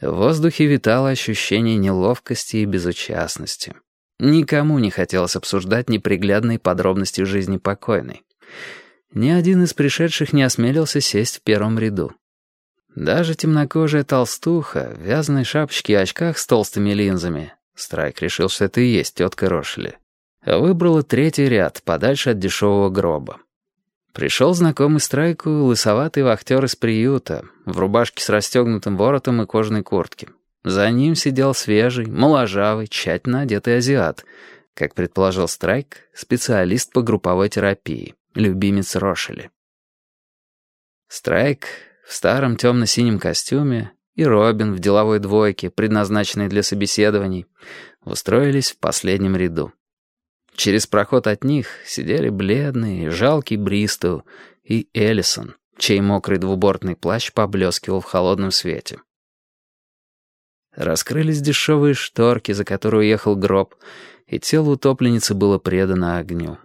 В воздухе витало ощущение неловкости и безучастности. Никому не хотелось обсуждать неприглядные подробности жизни покойной. Ни один из пришедших не осмелился сесть в первом ряду. Даже темнокожая толстуха, в вязаной шапочке и очках с толстыми линзами, Страйк решил, что это и есть тетка Рошели, выбрала третий ряд, подальше от дешевого гроба. Пришел знакомый Страйку лысоватый вахтер из приюта, в рубашке с расстегнутым воротом и кожаной куртке. За ним сидел свежий, моложавый, тщательно одетый азиат, как предположил Страйк, специалист по групповой терапии, любимец Рошели. Страйк в старом темно-синем костюме и Робин в деловой двойке, предназначенной для собеседований, устроились в последнем ряду. Через проход от них сидели бледный, жалкий Бристоу и Эллисон, чей мокрый двубортный плащ поблескивал в холодном свете. Раскрылись дешевые шторки, за которые уехал гроб, и тело утопленницы было предано огню.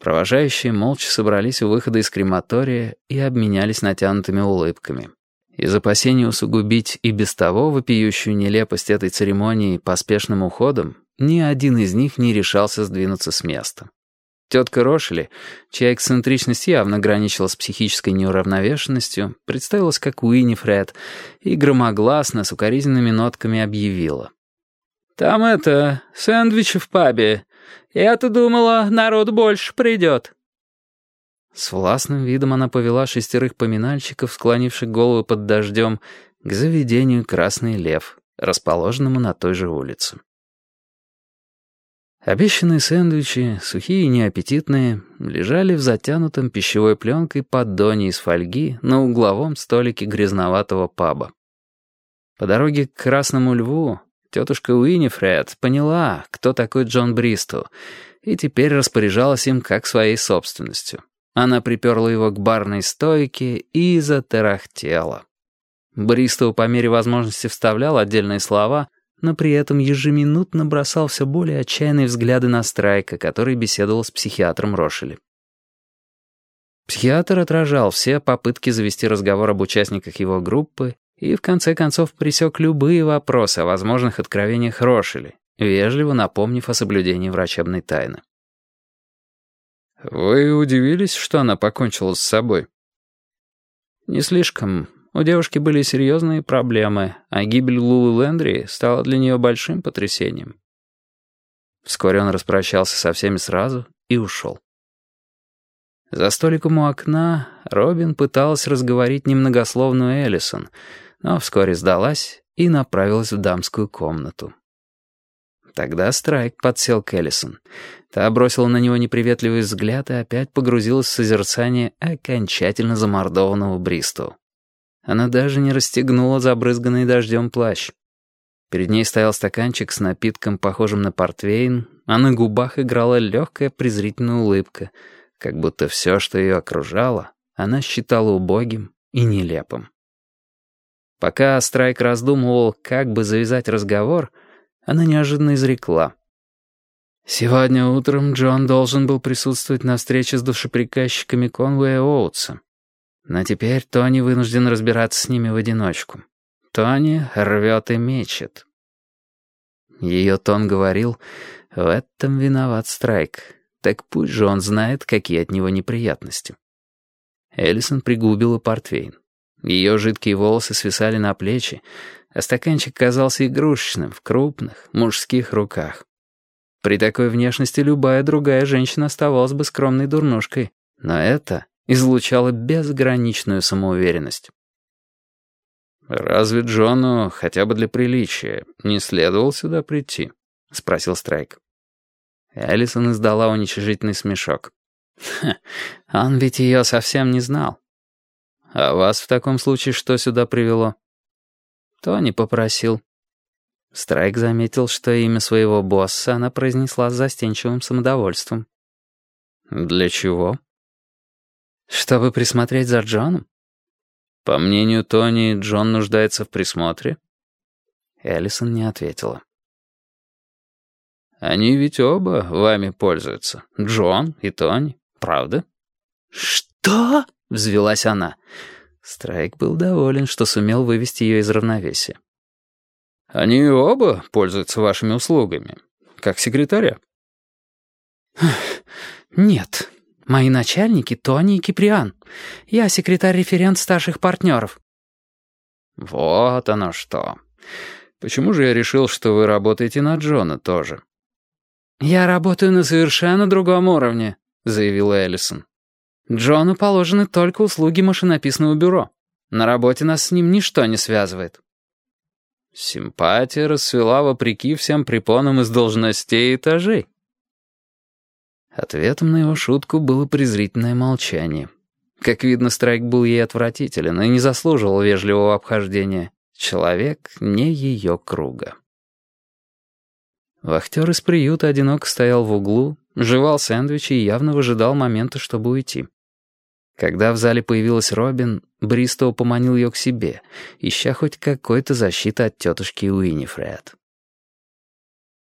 Провожающие молча собрались у выхода из крематория и обменялись натянутыми улыбками. Из опасения усугубить и без того вопиющую нелепость этой церемонии поспешным уходом, ни один из них не решался сдвинуться с места. Тетка Рошели, чья эксцентричность явно граничила с психической неуравновешенностью, представилась как Уинни Фред и громогласно с укоризненными нотками объявила. «Там это, сэндвичи в пабе. Я-то думала, народ больше придет». С властным видом она повела шестерых поминальщиков, склонивших головы под дождем, к заведению «Красный лев», расположенному на той же улице. Обещанные сэндвичи, сухие и неаппетитные, лежали в затянутом пищевой пленкой поддоне из фольги на угловом столике грязноватого паба. По дороге к Красному Льву тетушка Уинифред поняла, кто такой Джон Бристу, и теперь распоряжалась им как своей собственностью. Она приперла его к барной стойке и затарахтела. Бристоу по мере возможности вставлял отдельные слова — но при этом ежеминутно бросал все более отчаянные взгляды на Страйка, который беседовал с психиатром Рошели. Психиатр отражал все попытки завести разговор об участниках его группы и в конце концов пресек любые вопросы о возможных откровениях Рошели, вежливо напомнив о соблюдении врачебной тайны. «Вы удивились, что она покончила с собой?» «Не слишком. У девушки были серьезные проблемы, а гибель Лулы Лендри стала для нее большим потрясением. Вскоре он распрощался со всеми сразу и ушел. За столиком у окна Робин пыталась разговорить немногословную Эллисон, но вскоре сдалась и направилась в дамскую комнату. Тогда Страйк подсел к Эллисон. Та бросила на него неприветливый взгляд и опять погрузилась в созерцание окончательно замордованного Бристоу. Она даже не расстегнула забрызганный дождем плащ. Перед ней стоял стаканчик с напитком, похожим на портвейн, а на губах играла легкая презрительная улыбка, как будто все, что ее окружало, она считала убогим и нелепым. Пока Страйк раздумывал, как бы завязать разговор, она неожиданно изрекла. «Сегодня утром Джон должен был присутствовать на встрече с душеприказчиками Конвея Оутса. Но теперь Тони вынужден разбираться с ними в одиночку. Тони рвет и мечет. Ее тон говорил, в этом виноват Страйк. Так пусть же он знает, какие от него неприятности. Эллисон пригубила портвейн. Ее жидкие волосы свисали на плечи, а стаканчик казался игрушечным в крупных мужских руках. При такой внешности любая другая женщина оставалась бы скромной дурнушкой, но это излучала безграничную самоуверенность. «Разве Джону, хотя бы для приличия, не следовал сюда прийти?» — спросил Страйк. Элисон издала уничижительный смешок. «Он ведь ее совсем не знал». «А вас в таком случае что сюда привело?» «Тони попросил». Страйк заметил, что имя своего босса она произнесла с застенчивым самодовольством. «Для чего?» Чтобы присмотреть за Джоном? По мнению Тони, Джон нуждается в присмотре? Эллисон не ответила. Они ведь оба вами пользуются. Джон и Тони, правда? Что? Взвелась она. Страйк был доволен, что сумел вывести ее из равновесия. Они оба пользуются вашими услугами, как секретаря. «Нет. Мои начальники — Тони и Киприан. Я секретарь-референт старших партнеров». «Вот оно что. Почему же я решил, что вы работаете на Джона тоже?» «Я работаю на совершенно другом уровне», — заявил Эллисон. «Джону положены только услуги машинописного бюро. На работе нас с ним ничто не связывает». Симпатия расцвела вопреки всем препонам из должностей и этажей. Ответом на его шутку было презрительное молчание. Как видно, Страйк был ей отвратителен и не заслуживал вежливого обхождения. Человек не ее круга. Вахтер из приюта одиноко стоял в углу, жевал сэндвичи и явно выжидал момента, чтобы уйти. Когда в зале появилась Робин, Бристоу поманил ее к себе, ища хоть какой-то защиты от тетушки Уиннифред.